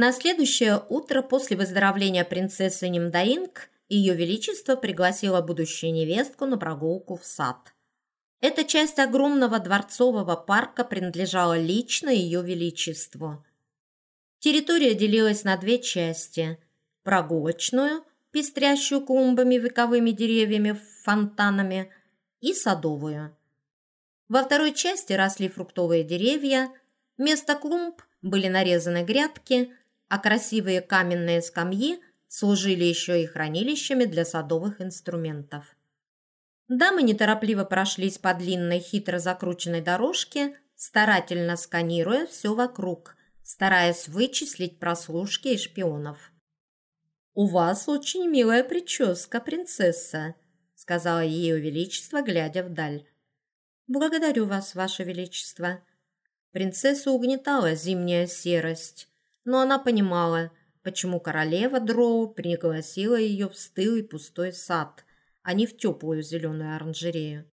На следующее утро после выздоровления принцессы Нимдаинг ее Величество пригласило будущую невестку на прогулку в сад. Эта часть огромного дворцового парка принадлежала лично Ее Величеству. Территория делилась на две части – прогулочную, пестрящую клумбами, вековыми деревьями, фонтанами, и садовую. Во второй части росли фруктовые деревья, вместо клумб были нарезаны грядки, а красивые каменные скамьи служили еще и хранилищами для садовых инструментов. Дамы неторопливо прошлись по длинной хитро закрученной дорожке, старательно сканируя все вокруг, стараясь вычислить прослушки и шпионов. «У вас очень милая прическа, принцесса», — сказала ее величество, глядя вдаль. «Благодарю вас, ваше величество». Принцессу угнетала зимняя серость, но она понимала, почему королева Дроу пригласила ее в стылый пустой сад — а не в теплую зеленую оранжерею.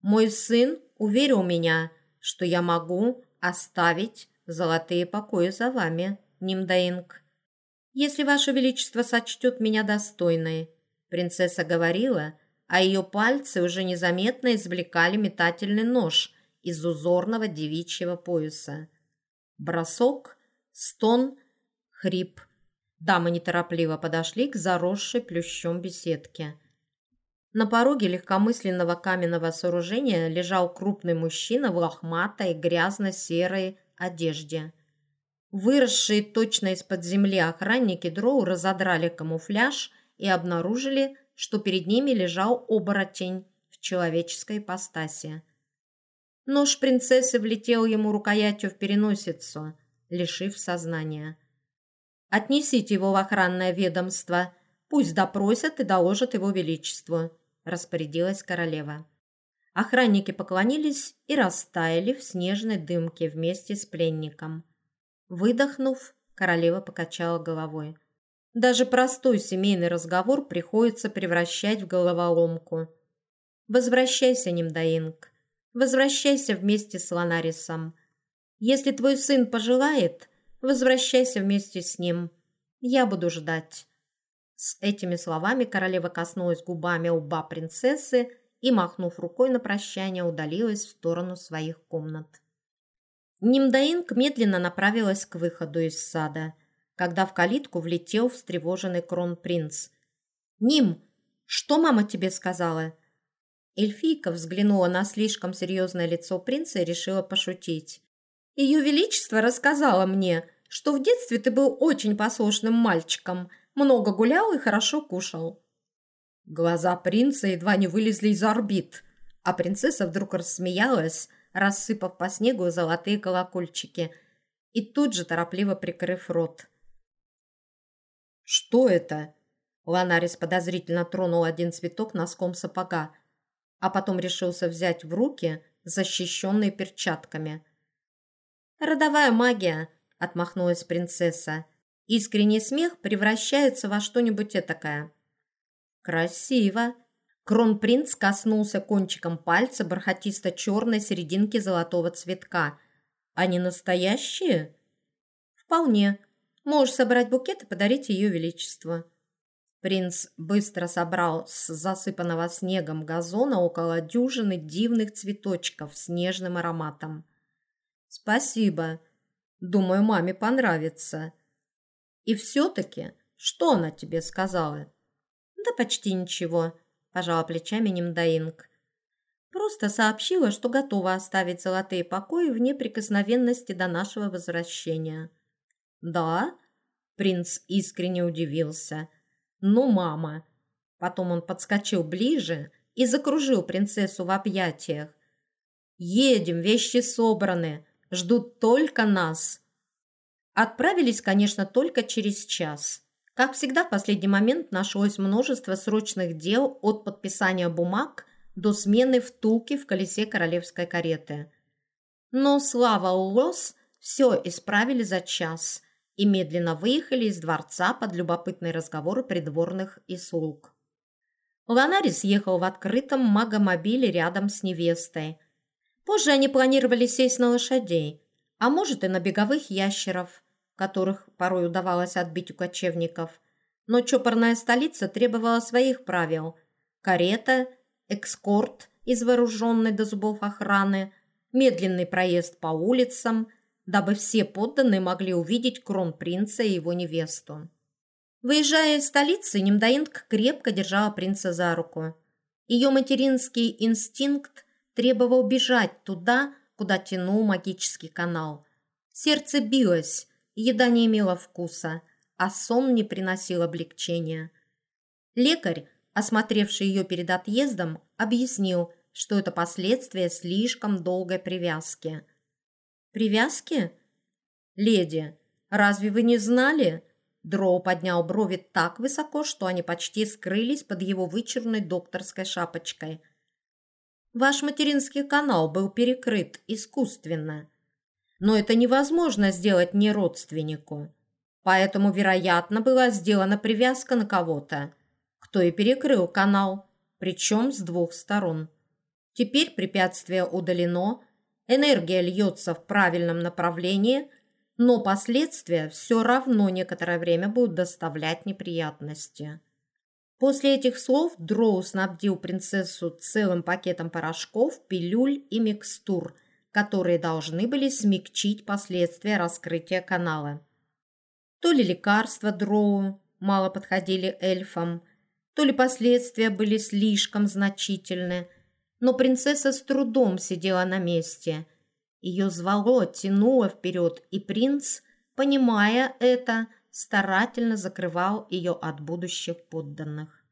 Мой сын уверил меня, что я могу оставить золотые покои за вами, Нимдаинг. Если ваше величество сочтет меня достойной, принцесса говорила, а ее пальцы уже незаметно извлекали метательный нож из узорного девичьего пояса. Бросок, стон, хрип. Дамы неторопливо подошли к заросшей плющом беседке. На пороге легкомысленного каменного сооружения лежал крупный мужчина в лохматой грязно-серой одежде. Выросшие точно из-под земли охранники дроу разодрали камуфляж и обнаружили, что перед ними лежал оборотень в человеческой ипостаси. Нож принцессы влетел ему рукоятью в переносицу, лишив сознания. «Отнесите его в охранное ведомство», Пусть допросят и доложат его величеству распорядилась королева. Охранники поклонились и растаяли в снежной дымке вместе с пленником. Выдохнув, королева покачала головой. Даже простой семейный разговор приходится превращать в головоломку. Возвращайся, Нимдаинг. Возвращайся вместе с Ланарисом. Если твой сын пожелает, возвращайся вместе с ним. Я буду ждать. С этими словами королева коснулась губами лба принцессы и, махнув рукой на прощание, удалилась в сторону своих комнат. Нимдаинг медленно направилась к выходу из сада, когда в калитку влетел встревоженный кронпринц. «Ним, что мама тебе сказала?» Эльфийка взглянула на слишком серьезное лицо принца и решила пошутить. «Ее Величество рассказала мне, что в детстве ты был очень послушным мальчиком», много гулял и хорошо кушал». Глаза принца едва не вылезли из орбит, а принцесса вдруг рассмеялась, рассыпав по снегу золотые колокольчики, и тут же торопливо прикрыв рот. «Что это?» Ланарис подозрительно тронул один цветок носком сапога, а потом решился взять в руки защищенные перчатками. «Родовая магия», — отмахнулась принцесса. Искренний смех превращается во что-нибудь этакое. Красиво. Кронпринц коснулся кончиком пальца бархатисто-черной серединки золотого цветка. Они настоящие? Вполне. Можешь собрать букет и подарить ее величеству. Принц быстро собрал с засыпанного снегом газона около дюжины дивных цветочков с нежным ароматом. «Спасибо. Думаю, маме понравится», и все-таки, что она тебе сказала? Да почти ничего, пожала плечами Нимдаинг. Просто сообщила, что готова оставить золотые покои в неприкосновенности до нашего возвращения. Да? Принц искренне удивился. Ну, мама. Потом он подскочил ближе и закружил принцессу в объятиях. Едем, вещи собраны, ждут только нас. Отправились, конечно, только через час. Как всегда, в последний момент нашлось множество срочных дел от подписания бумаг до смены втулки в колесе королевской кареты. Но, слава Улос, все исправили за час и медленно выехали из дворца под любопытные разговоры придворных и слуг. Ланарис ехал в открытом магомобиле рядом с невестой. Позже они планировали сесть на лошадей, а может и на беговых ящеров – которых порой удавалось отбить у кочевников. Но чопорная столица требовала своих правил. Карета, экскорт из вооруженной до зубов охраны, медленный проезд по улицам, дабы все подданные могли увидеть кронпринца и его невесту. Выезжая из столицы, Немдаинг крепко держала принца за руку. Ее материнский инстинкт требовал бежать туда, куда тянул магический канал. Сердце билось, еда не имела вкуса, а сон не приносил облегчения. Лекарь, осмотревший ее перед отъездом, объяснил, что это последствия слишком долгой привязки. «Привязки? Леди, разве вы не знали?» Дроу поднял брови так высоко, что они почти скрылись под его вычурной докторской шапочкой. «Ваш материнский канал был перекрыт искусственно, но это невозможно сделать не родственнику, поэтому, вероятно, была сделана привязка на кого-то, кто и перекрыл канал, причем с двух сторон. Теперь препятствие удалено, энергия льется в правильном направлении – но последствия все равно некоторое время будут доставлять неприятности. После этих слов Дроу снабдил принцессу целым пакетом порошков, пилюль и микстур, которые должны были смягчить последствия раскрытия канала. То ли лекарства Дроу мало подходили эльфам, то ли последствия были слишком значительны, но принцесса с трудом сидела на месте – ее звало, тянуло вперед, и принц, понимая это, старательно закрывал ее от будущих подданных.